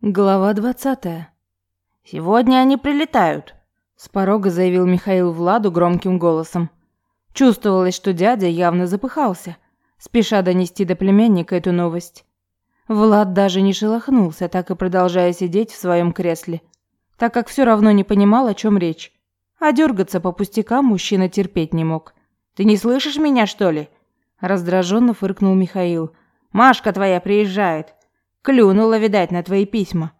Глава двадцатая. «Сегодня они прилетают», – с порога заявил Михаил Владу громким голосом. Чувствовалось, что дядя явно запыхался, спеша донести до племянника эту новость. Влад даже не шелохнулся, так и продолжая сидеть в своем кресле, так как все равно не понимал, о чем речь. А дергаться по пустякам мужчина терпеть не мог. «Ты не слышишь меня, что ли?» Раздраженно фыркнул Михаил. «Машка твоя приезжает. Клюнула, видать, на твои письма.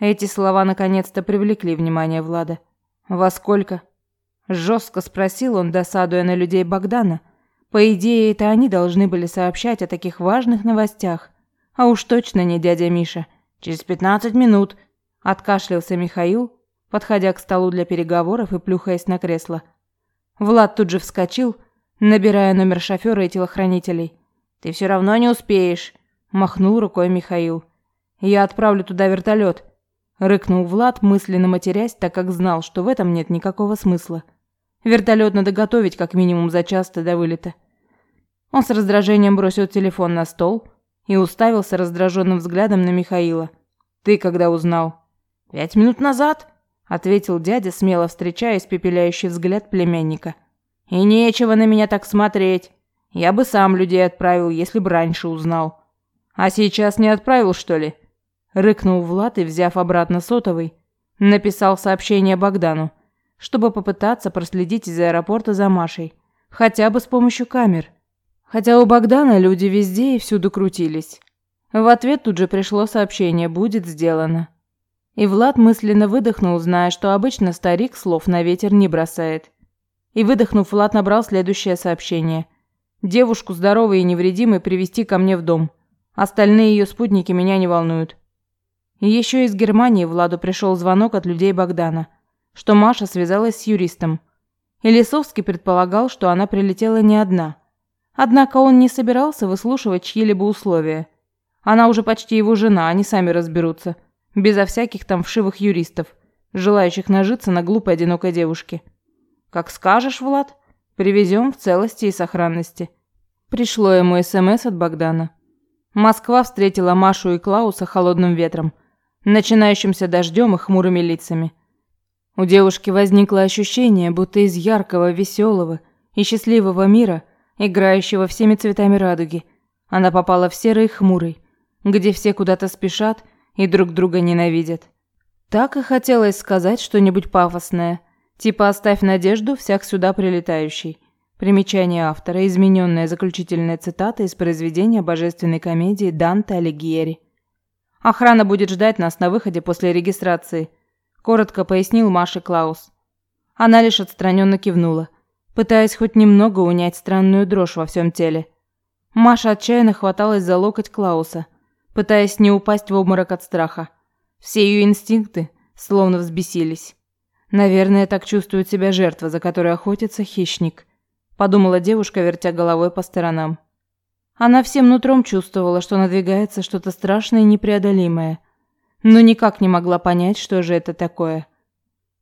Эти слова наконец-то привлекли внимание Влада. Во сколько? Жестко спросил он, досадуя на людей Богдана. По идее, это они должны были сообщать о таких важных новостях. А уж точно не дядя Миша. Через пятнадцать минут. Откашлялся Михаил, подходя к столу для переговоров и плюхаясь на кресло. Влад тут же вскочил, набирая номер шофера и телохранителей. «Ты все равно не успеешь», махнул рукой Михаил. Я отправлю туда вертолет, рыкнул Влад, мысленно матерясь, так как знал, что в этом нет никакого смысла. Вертолет надо готовить как минимум за час до вылета. Он с раздражением бросил телефон на стол и уставился раздраженным взглядом на Михаила. Ты когда узнал? Пять минут назад, ответил дядя, смело встречая испепеляющий взгляд племянника. И нечего на меня так смотреть. Я бы сам людей отправил, если бы раньше узнал. «А сейчас не отправил, что ли?» Рыкнул Влад и, взяв обратно сотовый, написал сообщение Богдану, чтобы попытаться проследить из аэропорта за Машей, хотя бы с помощью камер. Хотя у Богдана люди везде и всюду крутились. В ответ тут же пришло сообщение «Будет сделано». И Влад мысленно выдохнул, зная, что обычно старик слов на ветер не бросает. И выдохнув, Влад набрал следующее сообщение. «Девушку здоровой и невредимой привести ко мне в дом». Остальные ее спутники меня не волнуют. Еще из Германии Владу пришел звонок от людей Богдана, что Маша связалась с юристом. И Лисовский предполагал, что она прилетела не одна. Однако он не собирался выслушивать чьи-либо условия. Она уже почти его жена, они сами разберутся. Безо всяких там вшивых юристов, желающих нажиться на глупой одинокой девушке. «Как скажешь, Влад, привезем в целости и сохранности». Пришло ему СМС от Богдана. Москва встретила Машу и Клауса холодным ветром, начинающимся дождем и хмурыми лицами. У девушки возникло ощущение, будто из яркого, веселого и счастливого мира, играющего всеми цветами радуги, она попала в серый хмурый, где все куда-то спешат и друг друга ненавидят. Так и хотелось сказать что-нибудь пафосное, типа «оставь надежду всех сюда прилетающий», Примечание автора. Измененная заключительная цитата из произведения божественной комедии Данте Алигьери. «Охрана будет ждать нас на выходе после регистрации», – коротко пояснил Маше Клаус. Она лишь отстраненно кивнула, пытаясь хоть немного унять странную дрожь во всем теле. Маша отчаянно хваталась за локоть Клауса, пытаясь не упасть в обморок от страха. Все ее инстинкты словно взбесились. Наверное, так чувствует себя жертва, за которой охотится хищник – подумала девушка, вертя головой по сторонам. Она всем нутром чувствовала, что надвигается что-то страшное и непреодолимое, но никак не могла понять, что же это такое.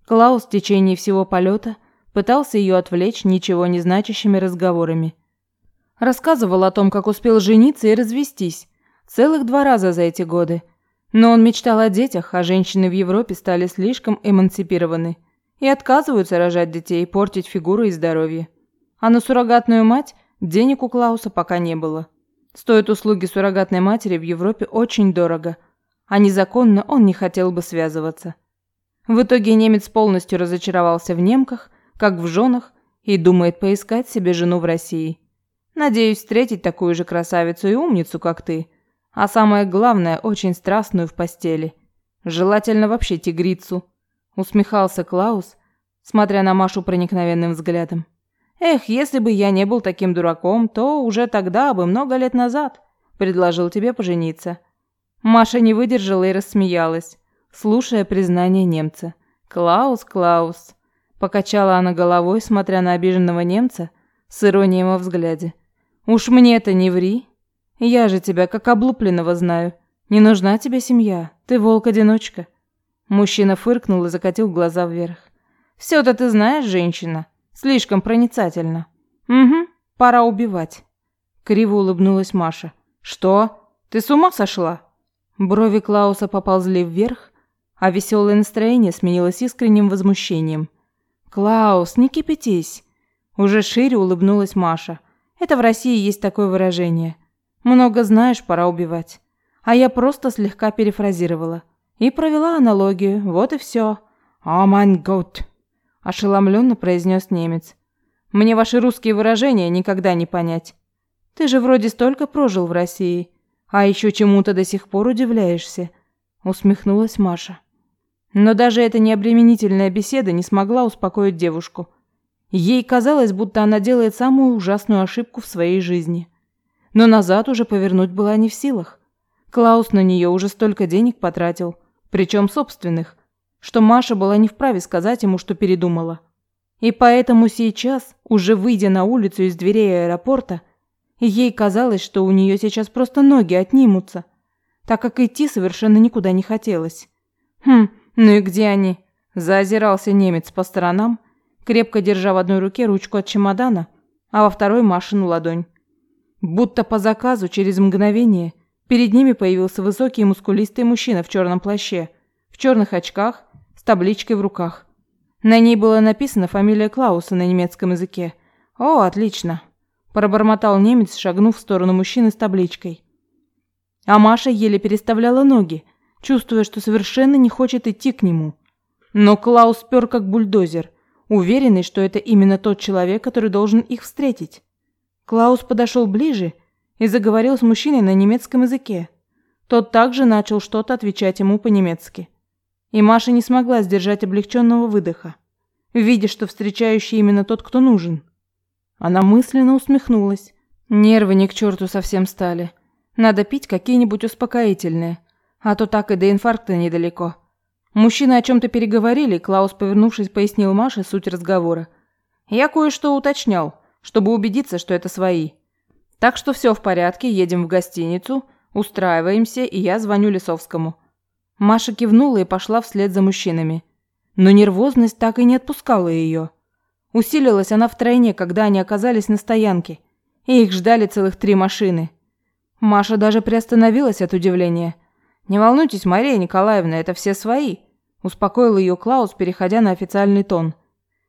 Клаус в течение всего полета пытался ее отвлечь ничего не значащими разговорами. Рассказывал о том, как успел жениться и развестись, целых два раза за эти годы. Но он мечтал о детях, а женщины в Европе стали слишком эмансипированы и отказываются рожать детей и портить фигуру и здоровье. А на суррогатную мать денег у Клауса пока не было. Стоят услуги суррогатной матери в Европе очень дорого, а незаконно он не хотел бы связываться. В итоге немец полностью разочаровался в немках, как в женах, и думает поискать себе жену в России. Надеюсь встретить такую же красавицу и умницу, как ты. А самое главное, очень страстную в постели. Желательно вообще тигрицу. Усмехался Клаус, смотря на Машу проникновенным взглядом. Эх, если бы я не был таким дураком, то уже тогда бы, много лет назад, предложил тебе пожениться. Маша не выдержала и рассмеялась, слушая признание немца. Клаус, Клаус, покачала она головой, смотря на обиженного немца с иронией во взгляде. Уж мне это не ври. Я же тебя как облупленного знаю. Не нужна тебе семья. Ты волк-одиночка. Мужчина фыркнул и закатил глаза вверх. Все-то ты знаешь, женщина. Слишком проницательно. Угу, пора убивать. Криво улыбнулась Маша. Что? Ты с ума сошла? Брови Клауса поползли вверх, а веселое настроение сменилось искренним возмущением. «Клаус, не кипятись!» Уже шире улыбнулась Маша. «Это в России есть такое выражение. Много знаешь, пора убивать». А я просто слегка перефразировала. И провела аналогию, вот и все. «О майн год!» – ошеломленно произнес немец. «Мне ваши русские выражения никогда не понять. Ты же вроде столько прожил в России, а еще чему-то до сих пор удивляешься», – усмехнулась Маша. Но даже эта необременительная беседа не смогла успокоить девушку. Ей казалось, будто она делает самую ужасную ошибку в своей жизни. Но назад уже повернуть была не в силах. Клаус на нее уже столько денег потратил, причем собственных, что Маша была не вправе сказать ему, что передумала. И поэтому сейчас, уже выйдя на улицу из дверей аэропорта, ей казалось, что у нее сейчас просто ноги отнимутся, так как идти совершенно никуда не хотелось. Хм, ну и где они? Заозирался немец по сторонам, крепко держа в одной руке ручку от чемодана, а во второй Машину ладонь. Будто по заказу через мгновение перед ними появился высокий мускулистый мужчина в черном плаще, в черных очках, с табличкой в руках. На ней было написано фамилия Клауса на немецком языке. «О, отлично!» – пробормотал немец, шагнув в сторону мужчины с табличкой. А Маша еле переставляла ноги, чувствуя, что совершенно не хочет идти к нему. Но Клаус пёр как бульдозер, уверенный, что это именно тот человек, который должен их встретить. Клаус подошел ближе и заговорил с мужчиной на немецком языке. Тот также начал что-то отвечать ему по-немецки. И Маша не смогла сдержать облегченного выдоха, видя, что встречающий именно тот, кто нужен. Она мысленно усмехнулась. Нервы не к черту совсем стали. Надо пить какие-нибудь успокоительные, а то так и до инфаркта недалеко. Мужчины о чем-то переговорили, Клаус, повернувшись, пояснил Маше суть разговора. «Я кое-что уточнял, чтобы убедиться, что это свои. Так что все в порядке, едем в гостиницу, устраиваемся, и я звоню Лисовскому». Маша кивнула и пошла вслед за мужчинами. Но нервозность так и не отпускала ее. Усилилась она втройне, когда они оказались на стоянке, и их ждали целых три машины. Маша даже приостановилась от удивления – «Не волнуйтесь, Мария Николаевна, это все свои», – успокоил ее Клаус, переходя на официальный тон.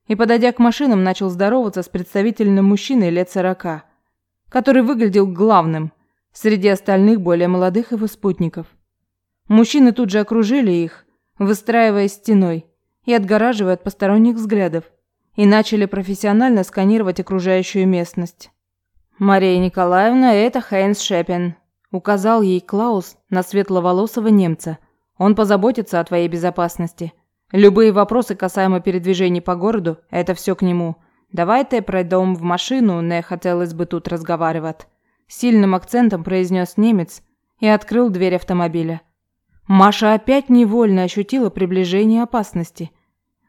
И, подойдя к машинам, начал здороваться с представительным мужчиной лет сорока, который выглядел главным среди остальных более молодых его спутников. Мужчины тут же окружили их, выстраиваясь стеной и отгораживая от посторонних взглядов, и начали профессионально сканировать окружающую местность. «Мария Николаевна, это Хейнс Шепен», Указал ей Клаус на светловолосого немца. Он позаботится о твоей безопасности. Любые вопросы касаемо передвижений по городу – это все к нему. Давайте пройдем в машину, не хотелось бы тут разговаривать. Сильным акцентом произнес немец и открыл дверь автомобиля. Маша опять невольно ощутила приближение опасности.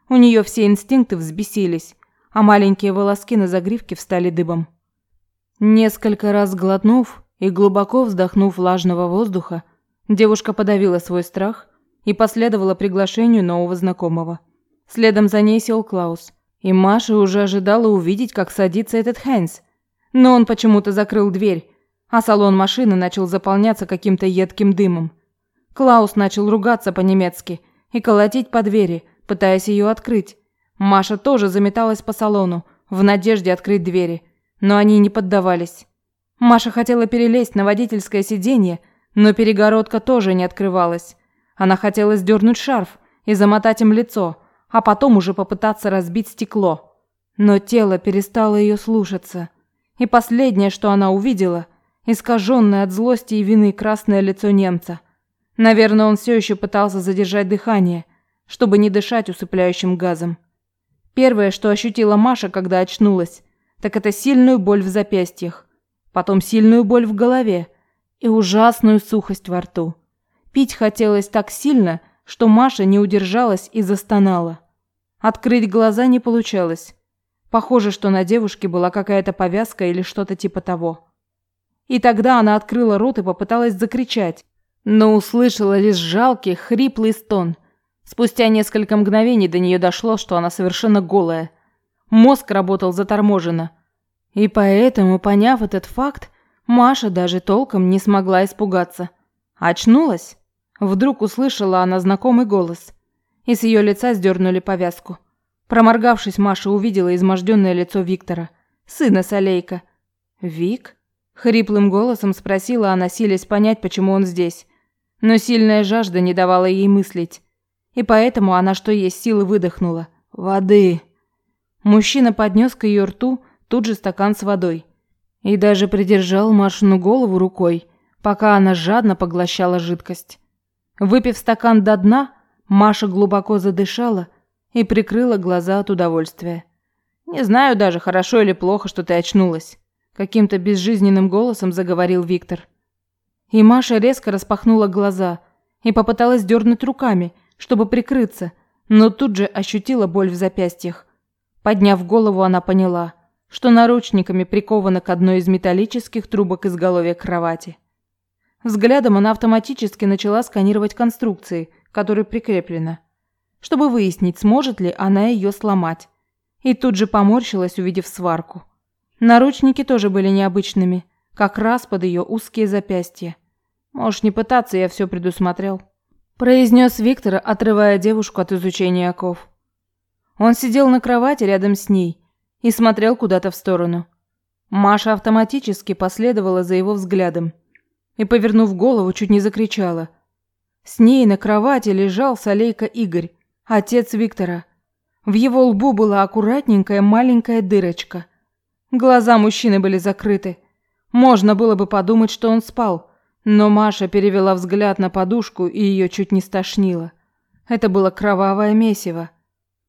У нее все инстинкты взбесились, а маленькие волоски на загривке встали дыбом. Несколько раз глотнув, и глубоко вздохнув влажного воздуха, девушка подавила свой страх и последовала приглашению нового знакомого. Следом за ней сел Клаус, и Маша уже ожидала увидеть, как садится этот Хэнс. Но он почему-то закрыл дверь, а салон машины начал заполняться каким-то едким дымом. Клаус начал ругаться по-немецки и колотить по двери, пытаясь ее открыть. Маша тоже заметалась по салону, в надежде открыть двери, но они не поддавались. Маша хотела перелезть на водительское сиденье, но перегородка тоже не открывалась. Она хотела сдернуть шарф и замотать им лицо, а потом уже попытаться разбить стекло. Но тело перестало ее слушаться. И последнее, что она увидела, искаженное от злости и вины красное лицо немца. Наверное, он все еще пытался задержать дыхание, чтобы не дышать усыпляющим газом. Первое, что ощутила Маша, когда очнулась, так это сильную боль в запястьях потом сильную боль в голове и ужасную сухость во рту. Пить хотелось так сильно, что Маша не удержалась и застонала. Открыть глаза не получалось. Похоже, что на девушке была какая-то повязка или что-то типа того. И тогда она открыла рот и попыталась закричать, но услышала лишь жалкий, хриплый стон. Спустя несколько мгновений до нее дошло, что она совершенно голая. Мозг работал заторможенно – и поэтому, поняв этот факт, Маша даже толком не смогла испугаться. Очнулась? Вдруг услышала она знакомый голос, и с ее лица сдернули повязку. Проморгавшись, Маша увидела изможденное лицо Виктора, сына Солейка. «Вик?» – хриплым голосом спросила она, силясь понять, почему он здесь. Но сильная жажда не давала ей мыслить, и поэтому она, что есть силы, выдохнула. «Воды!» Мужчина поднес к ее рту тут же стакан с водой и даже придержал Машину голову рукой, пока она жадно поглощала жидкость. Выпив стакан до дна, Маша глубоко задышала и прикрыла глаза от удовольствия. «Не знаю даже, хорошо или плохо, что ты очнулась», – каким-то безжизненным голосом заговорил Виктор. И Маша резко распахнула глаза и попыталась дернуть руками, чтобы прикрыться, но тут же ощутила боль в запястьях. Подняв голову, она поняла, что наручниками прикована к одной из металлических трубок изголовья кровати. Взглядом она автоматически начала сканировать конструкции, которой прикреплена, чтобы выяснить, сможет ли она ее сломать. И тут же поморщилась, увидев сварку. Наручники тоже были необычными, как раз под ее узкие запястья. Можешь не пытаться, я все предусмотрел. Произнес Виктор, отрывая девушку от изучения оков. Он сидел на кровати рядом с ней и смотрел куда-то в сторону. Маша автоматически последовала за его взглядом и, повернув голову, чуть не закричала. С ней на кровати лежал Солейка Игорь, отец Виктора. В его лбу была аккуратненькая маленькая дырочка. Глаза мужчины были закрыты. Можно было бы подумать, что он спал, но Маша перевела взгляд на подушку и ее чуть не стошнило. Это было кровавое месиво.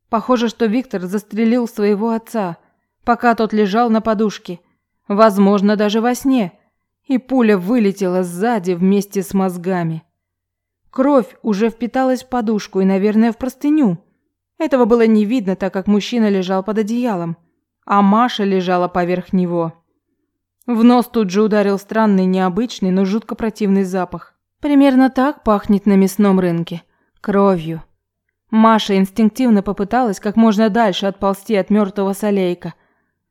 Похоже, что Виктор застрелил своего отца, пока тот лежал на подушке. Возможно, даже во сне – и пуля вылетела сзади вместе с мозгами. Кровь уже впиталась в подушку и, наверное, в простыню. Этого было не видно, так как мужчина лежал под одеялом, а Маша лежала поверх него. В нос тут же ударил странный, необычный, но жутко противный запах. Примерно так пахнет на мясном рынке. Кровью. Маша инстинктивно попыталась как можно дальше отползти от мертвого солейка,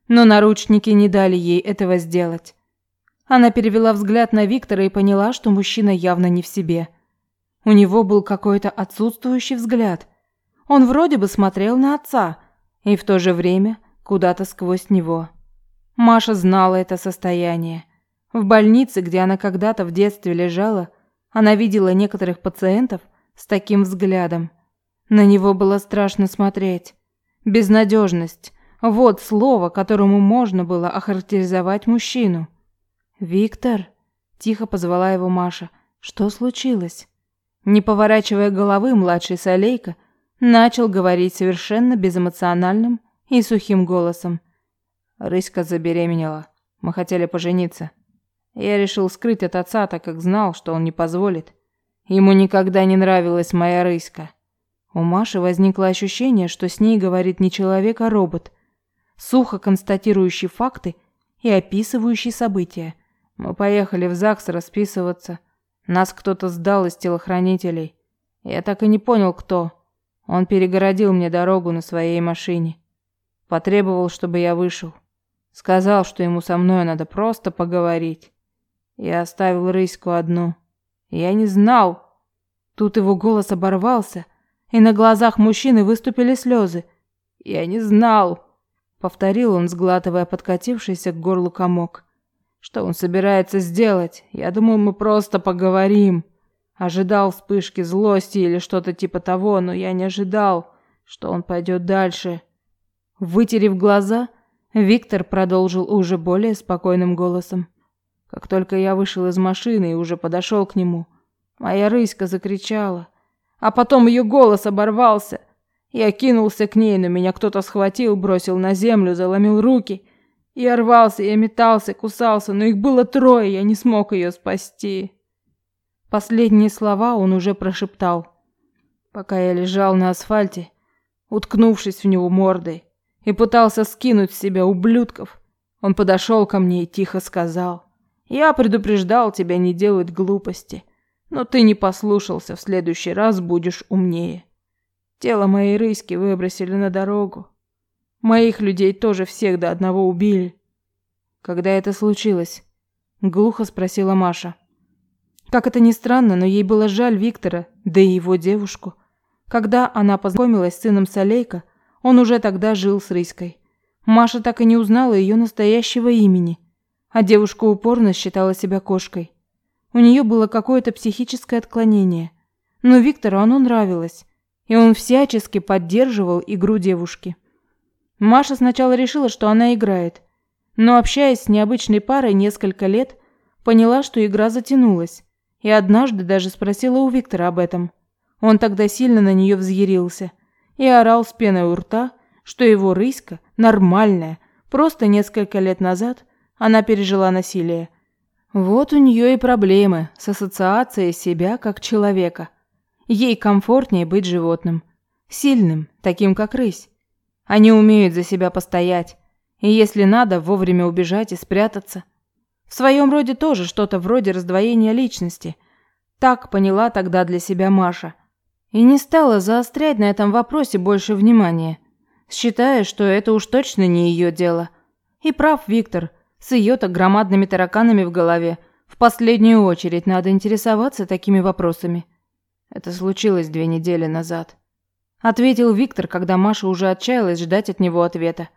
но наручники не дали ей этого сделать. Она перевела взгляд на Виктора и поняла, что мужчина явно не в себе. У него был какой-то отсутствующий взгляд. Он вроде бы смотрел на отца, и в то же время куда-то сквозь него. Маша знала это состояние. В больнице, где она когда-то в детстве лежала, она видела некоторых пациентов с таким взглядом. На него было страшно смотреть. Безнадежность – вот слово, которому можно было охарактеризовать мужчину. «Виктор?» – тихо позвала его Маша. «Что случилось?» Не поворачивая головы, младший Солейка начал говорить совершенно безэмоциональным и сухим голосом. Рыська забеременела. Мы хотели пожениться. Я решил скрыть от отца, так как знал, что он не позволит. Ему никогда не нравилась моя рыська. У Маши возникло ощущение, что с ней говорит не человек, а робот, сухо констатирующий факты и описывающий события – мы поехали в ЗАГС расписываться. Нас кто-то сдал из телохранителей. Я так и не понял, кто. Он перегородил мне дорогу на своей машине. Потребовал, чтобы я вышел. Сказал, что ему со мной надо просто поговорить. Я оставил Рыську одну. Я не знал. Тут его голос оборвался, и на глазах мужчины выступили слезы. Я не знал, повторил он, сглатывая подкатившийся к горлу комок. Что он собирается сделать? Я думал, мы просто поговорим. Ожидал вспышки злости или что-то типа того, но я не ожидал, что он пойдет дальше. Вытерев глаза, Виктор продолжил уже более спокойным голосом. Как только я вышел из машины и уже подошел к нему, моя рыська закричала, а потом ее голос оборвался. Я кинулся к ней, но меня кто-то схватил, бросил на землю, заломил руки — я рвался, я метался, кусался, но их было трое, я не смог ее спасти. Последние слова он уже прошептал, пока я лежал на асфальте, уткнувшись в него мордой, и пытался скинуть с себя ублюдков. Он подошел ко мне и тихо сказал, «Я предупреждал тебя не делать глупости, но ты не послушался, в следующий раз будешь умнее». Тело моей рыски выбросили на дорогу. Моих людей тоже всех до одного убили. Когда это случилось? Глухо спросила Маша. Как это ни странно, но ей было жаль Виктора, да и его девушку. Когда она познакомилась с сыном Солейка, он уже тогда жил с Рыськой. Маша так и не узнала ее настоящего имени, а девушка упорно считала себя кошкой. У нее было какое-то психическое отклонение, но Виктору оно нравилось, и он всячески поддерживал игру девушки. Маша сначала решила, что она играет, но общаясь с необычной парой несколько лет, поняла, что игра затянулась, и однажды даже спросила у Виктора об этом. Он тогда сильно на нее взъярился и орал с пеной у рта, что его рыська нормальная, просто несколько лет назад она пережила насилие. Вот у нее и проблемы с ассоциацией себя как человека. Ей комфортнее быть животным, сильным, таким как рысь. Они умеют за себя постоять, и если надо, вовремя убежать и спрятаться. В своем роде тоже что-то вроде раздвоения личности. Так поняла тогда для себя Маша. И не стала заострять на этом вопросе больше внимания, считая, что это уж точно не ее дело. И прав Виктор, с ее-то громадными тараканами в голове. В последнюю очередь надо интересоваться такими вопросами. Это случилось две недели назад. Ответил Виктор, когда Маша уже отчаялась ждать от него ответа.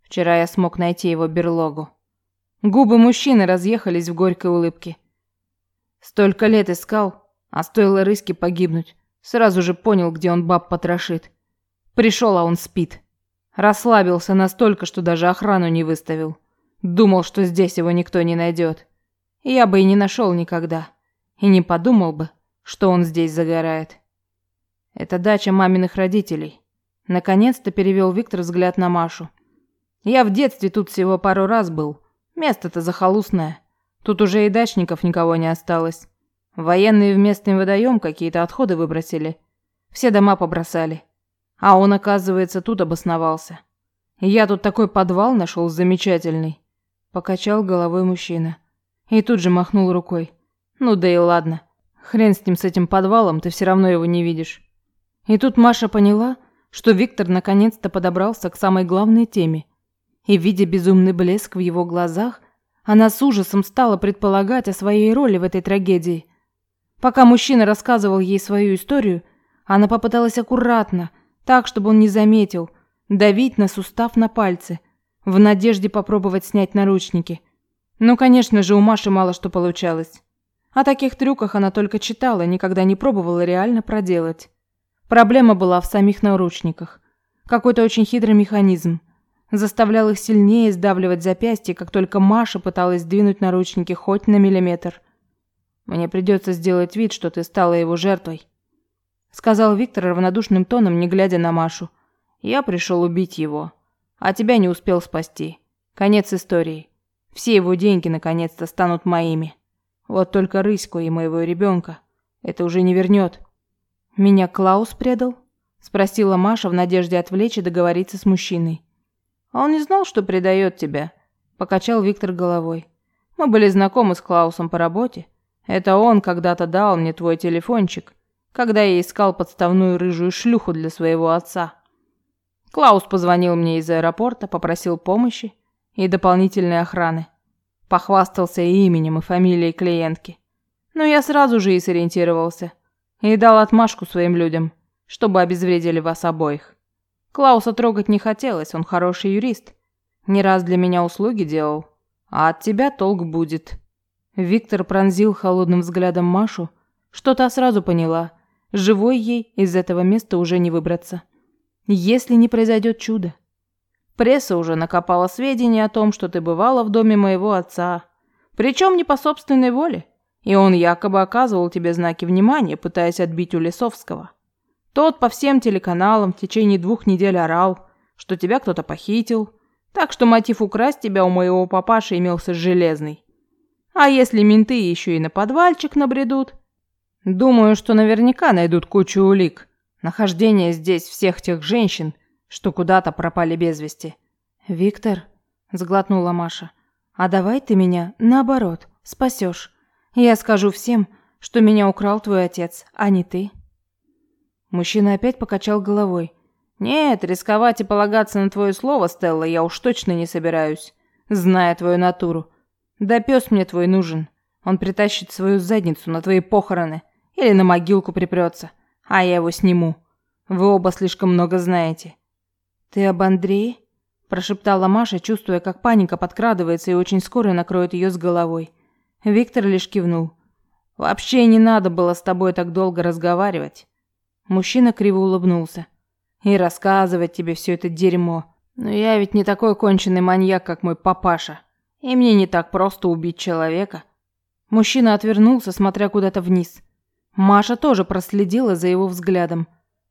Вчера я смог найти его берлогу. Губы мужчины разъехались в горькой улыбке. Столько лет искал, а стоило рыске погибнуть. Сразу же понял, где он баб потрошит. Пришел, а он спит. Расслабился настолько, что даже охрану не выставил. Думал, что здесь его никто не найдет. Я бы и не нашел никогда. И не подумал бы, что он здесь загорает. Это дача маминых родителей. Наконец-то перевел Виктор взгляд на Машу. Я в детстве тут всего пару раз был. Место-то захолустное. Тут уже и дачников никого не осталось. Военные в местный водоем какие-то отходы выбросили. Все дома побросали. А он, оказывается, тут обосновался. Я тут такой подвал нашел замечательный. Покачал головой мужчина. И тут же махнул рукой. Ну да и ладно. Хрен с ним, с этим подвалом, ты все равно его не видишь. И тут Маша поняла, что Виктор наконец-то подобрался к самой главной теме. И, видя безумный блеск в его глазах, она с ужасом стала предполагать о своей роли в этой трагедии. Пока мужчина рассказывал ей свою историю, она попыталась аккуратно, так, чтобы он не заметил, давить на сустав на пальцы – в надежде попробовать снять наручники. Ну, конечно же, у Маши мало что получалось. О таких трюках она только читала, никогда не пробовала реально проделать. Проблема была в самих наручниках. Какой-то очень хитрый механизм. Заставлял их сильнее сдавливать запястья, как только Маша пыталась сдвинуть наручники хоть на миллиметр. «Мне придется сделать вид, что ты стала его жертвой», сказал Виктор равнодушным тоном, не глядя на Машу. «Я пришел убить его». А тебя не успел спасти. Конец истории. Все его деньги наконец-то станут моими. Вот только Рыську и моего ребенка это уже не вернет. Меня Клаус предал? Спросила Маша в надежде отвлечь и договориться с мужчиной. А он не знал, что предает тебя. Покачал Виктор головой. Мы были знакомы с Клаусом по работе. Это он когда-то дал мне твой телефончик, когда я искал подставную рыжую шлюху для своего отца. Клаус позвонил мне из аэропорта, попросил помощи и дополнительной охраны. Похвастался именем и фамилией клиентки. Но я сразу же и сориентировался. И дал отмашку своим людям, чтобы обезвредили вас обоих. Клауса трогать не хотелось, он хороший юрист. Не раз для меня услуги делал. А от тебя толк будет. Виктор пронзил холодным взглядом Машу, что та сразу поняла. Живой ей из этого места уже не выбраться если не произойдет чудо. Пресса уже накопала сведения о том, что ты бывала в доме моего отца, причем не по собственной воле, и он якобы оказывал тебе знаки внимания, пытаясь отбить у Лесовского. Тот по всем телеканалам в течение двух недель орал, что тебя кто-то похитил, так что мотив украсть тебя у моего папаши имелся железный. А если менты еще и на подвальчик набредут? Думаю, что наверняка найдут кучу улик, Нахождение здесь всех тех женщин, что куда-то пропали без вести. «Виктор», — сглотнула Маша, — «а давай ты меня, наоборот, спасешь. Я скажу всем, что меня украл твой отец, а не ты». Мужчина опять покачал головой. «Нет, рисковать и полагаться на твое слово, Стелла, я уж точно не собираюсь, зная твою натуру. Да пес мне твой нужен. Он притащит свою задницу на твои похороны или на могилку припрется, а я его сниму. Вы оба слишком много знаете». «Ты об Андрее?» – прошептала Маша, чувствуя, как паника подкрадывается и очень скоро накроет ее с головой. Виктор лишь кивнул. «Вообще не надо было с тобой так долго разговаривать». Мужчина криво улыбнулся. «И рассказывать тебе все это дерьмо. Но я ведь не такой конченый маньяк, как мой папаша. И мне не так просто убить человека». Мужчина отвернулся, смотря куда-то вниз. Маша тоже проследила за его взглядом.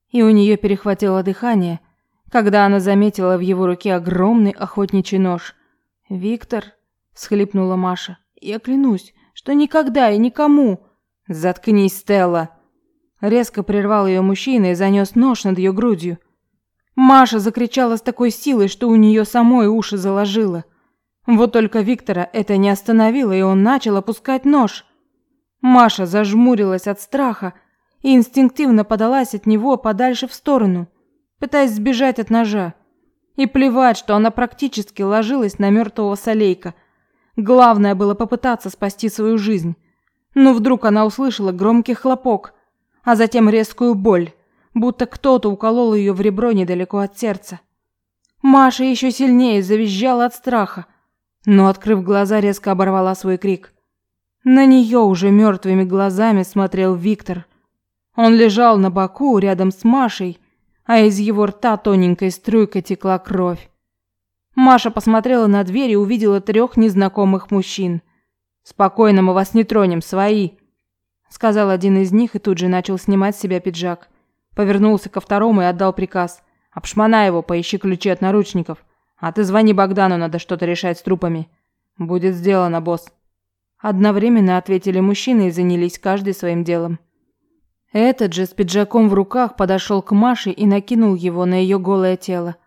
И у нее перехватило дыхание, когда она заметила в его руке огромный охотничий нож. «Виктор», – схлипнула Маша, – «я клянусь, что никогда и никому...» «Заткнись, Стелла!» Резко прервал ее мужчина и занес нож над ее грудью. Маша закричала с такой силой, что у нее самой уши заложило. Вот только Виктора это не остановило, и он начал опускать нож. Маша зажмурилась от страха и инстинктивно подалась от него подальше в сторону, пытаясь сбежать от ножа. И плевать, что она практически ложилась на мертвого Солейка. Главное было попытаться спасти свою жизнь. Но вдруг она услышала громкий хлопок, а затем резкую боль, будто кто-то уколол ее в ребро недалеко от сердца. Маша еще сильнее завизжала от страха, но, открыв глаза, резко оборвала свой крик. На нее уже мертвыми глазами смотрел Виктор. Он лежал на боку рядом с Машей, а из его рта тоненькой струйкой текла кровь. Маша посмотрела на дверь и увидела трех незнакомых мужчин. «Спокойно, мы вас не тронем, свои», — сказал один из них и тут же начал снимать с себя пиджак. Повернулся ко второму и отдал приказ. «Обшмонай его, поищи ключи от наручников. А ты звони Богдану, надо что-то решать с трупами. Будет сделано, босс. Одновременно ответили мужчины и занялись каждый своим делом. Этот же с пиджаком в руках подошел к Маше и накинул его на ее голое тело.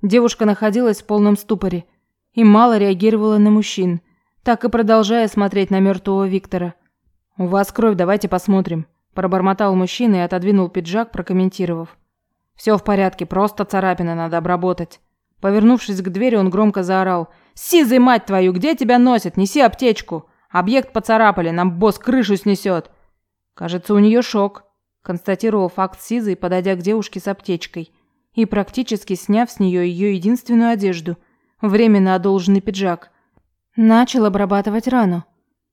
Девушка находилась в полном ступоре и мало реагировала на мужчин, так и продолжая смотреть на мертвого Виктора. «У вас кровь, давайте посмотрим», – пробормотал мужчина и отодвинул пиджак, прокомментировав. «Все в порядке, просто царапина надо обработать». Повернувшись к двери, он громко заорал. «Сизый, мать твою, где тебя носят? Неси аптечку! Объект поцарапали, нам босс крышу снесет!» «Кажется, у нее шок», – констатировал факт Сизый, подойдя к девушке с аптечкой и практически сняв с нее ее единственную одежду – временно одолженный пиджак. Начал обрабатывать рану.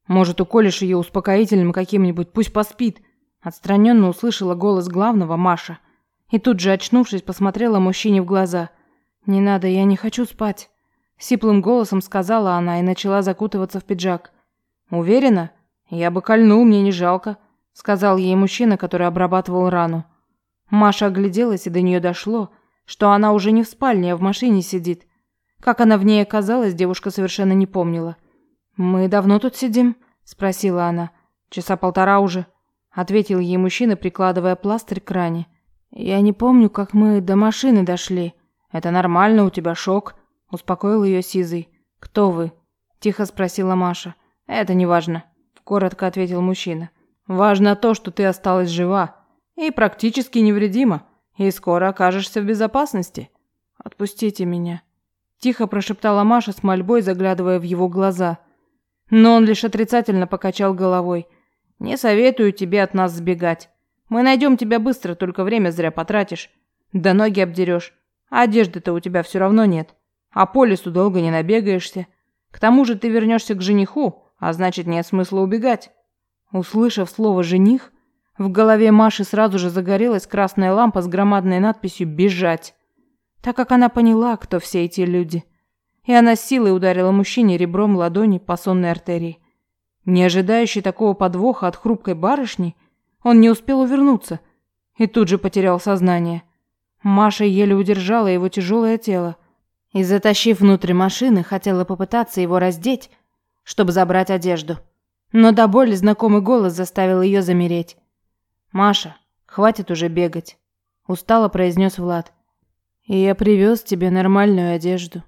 «Может, уколешь ее успокоительным каким-нибудь, пусть поспит?» Отстраненно услышала голос главного Маша. И тут же, очнувшись, посмотрела мужчине в глаза – «Не надо, я не хочу спать», – сиплым голосом сказала она и начала закутываться в пиджак. «Уверена? Я бы кольнул, мне не жалко», – сказал ей мужчина, который обрабатывал рану. Маша огляделась, и до нее дошло, что она уже не в спальне, а в машине сидит. Как она в ней оказалась, девушка совершенно не помнила. «Мы давно тут сидим?» – спросила она. «Часа полтора уже», – ответил ей мужчина, прикладывая пластырь к ране. «Я не помню, как мы до машины дошли», «Это нормально, у тебя шок», – успокоил ее Сизый. «Кто вы?» – тихо спросила Маша. «Это не важно», – коротко ответил мужчина. «Важно то, что ты осталась жива и практически невредима, и скоро окажешься в безопасности. Отпустите меня», – тихо прошептала Маша с мольбой, заглядывая в его глаза. Но он лишь отрицательно покачал головой. «Не советую тебе от нас сбегать. Мы найдем тебя быстро, только время зря потратишь. Да ноги обдерешь. Одежды-то у тебя все равно нет. А по лесу долго не набегаешься. К тому же ты вернешься к жениху, а значит, нет смысла убегать». Услышав слово «жених», в голове Маши сразу же загорелась красная лампа с громадной надписью «Бежать», так как она поняла, кто все эти люди. И она силой ударила мужчине ребром ладони по сонной артерии. Не ожидающий такого подвоха от хрупкой барышни, он не успел увернуться и тут же потерял сознание. Маша еле удержала его тяжелое тело и, затащив внутрь машины, хотела попытаться его раздеть, чтобы забрать одежду. Но до боли знакомый голос заставил ее замереть. «Маша, хватит уже бегать», – устало произнес Влад. «И я привез тебе нормальную одежду».